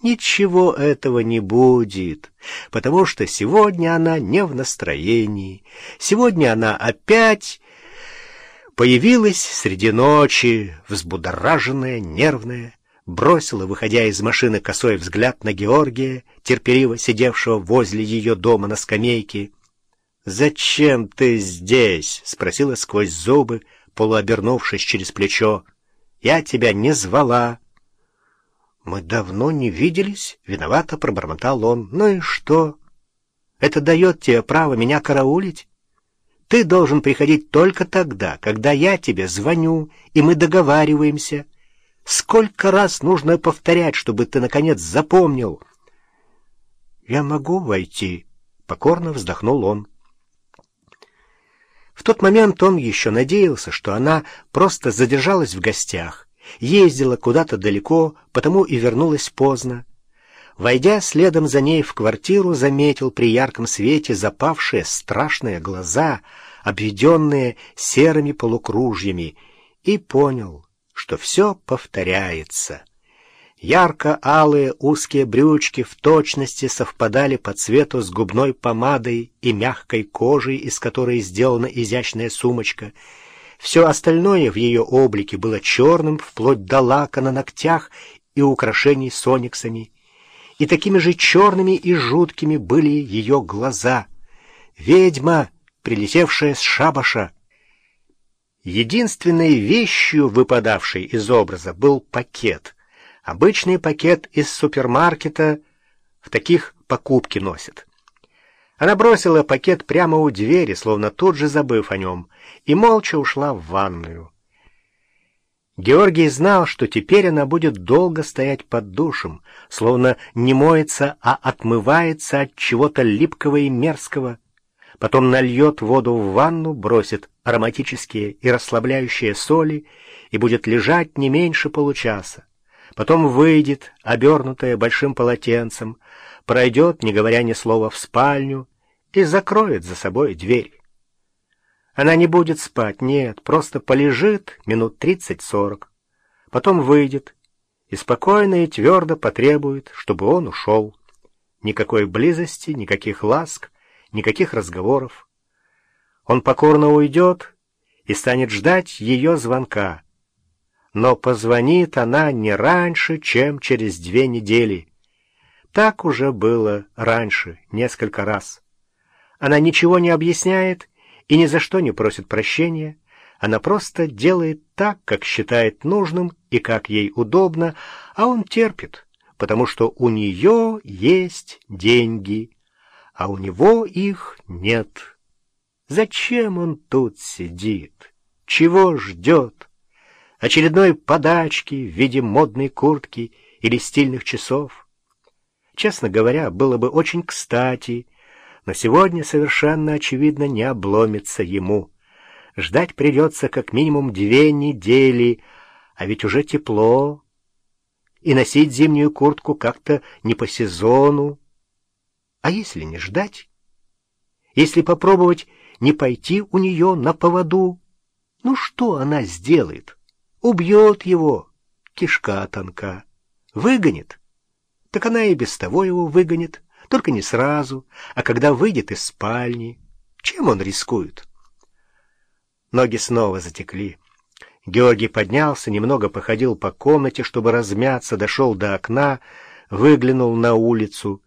Ничего этого не будет, потому что сегодня она не в настроении. Сегодня она опять появилась среди ночи, взбудораженная, нервная, бросила, выходя из машины, косой взгляд на Георгия, терпеливо сидевшего возле ее дома на скамейке. «Зачем ты здесь?» — спросила сквозь зубы, полуобернувшись через плечо. «Я тебя не звала». «Мы давно не виделись?» — виновато пробормотал он. «Ну и что? Это дает тебе право меня караулить? Ты должен приходить только тогда, когда я тебе звоню, и мы договариваемся. Сколько раз нужно повторять, чтобы ты, наконец, запомнил?» «Я могу войти?» — покорно вздохнул он. В тот момент он еще надеялся, что она просто задержалась в гостях, ездила куда-то далеко, потому и вернулась поздно. Войдя следом за ней в квартиру, заметил при ярком свете запавшие страшные глаза, обведенные серыми полукружьями, и понял, что все повторяется. Ярко-алые узкие брючки в точности совпадали по цвету с губной помадой и мягкой кожей, из которой сделана изящная сумочка — все остальное в ее облике было черным, вплоть до лака на ногтях и украшений с ониксами. И такими же черными и жуткими были ее глаза. Ведьма, прилетевшая с шабаша. Единственной вещью, выпадавшей из образа, был пакет. Обычный пакет из супермаркета в таких покупки носят. Она бросила пакет прямо у двери, словно тут же забыв о нем, и молча ушла в ванную. Георгий знал, что теперь она будет долго стоять под душем, словно не моется, а отмывается от чего-то липкого и мерзкого. Потом нальет воду в ванну, бросит ароматические и расслабляющие соли и будет лежать не меньше получаса. Потом выйдет, обернутая большим полотенцем, пройдет, не говоря ни слова, в спальню и закроет за собой дверь. Она не будет спать, нет, просто полежит минут тридцать-сорок, потом выйдет и спокойно и твердо потребует, чтобы он ушел. Никакой близости, никаких ласк, никаких разговоров. Он покорно уйдет и станет ждать ее звонка. Но позвонит она не раньше, чем через две недели. Так уже было раньше, несколько раз. Она ничего не объясняет и ни за что не просит прощения. Она просто делает так, как считает нужным и как ей удобно, а он терпит, потому что у нее есть деньги, а у него их нет. Зачем он тут сидит? Чего ждет? Очередной подачки в виде модной куртки или стильных часов? Честно говоря, было бы очень кстати, но сегодня совершенно очевидно не обломится ему. Ждать придется как минимум две недели, а ведь уже тепло, и носить зимнюю куртку как-то не по сезону. А если не ждать? Если попробовать не пойти у нее на поводу? Ну что она сделает? Убьет его, кишка тонка, выгонит так она и без того его выгонит, только не сразу, а когда выйдет из спальни. Чем он рискует? Ноги снова затекли. Георгий поднялся, немного походил по комнате, чтобы размяться, дошел до окна, выглянул на улицу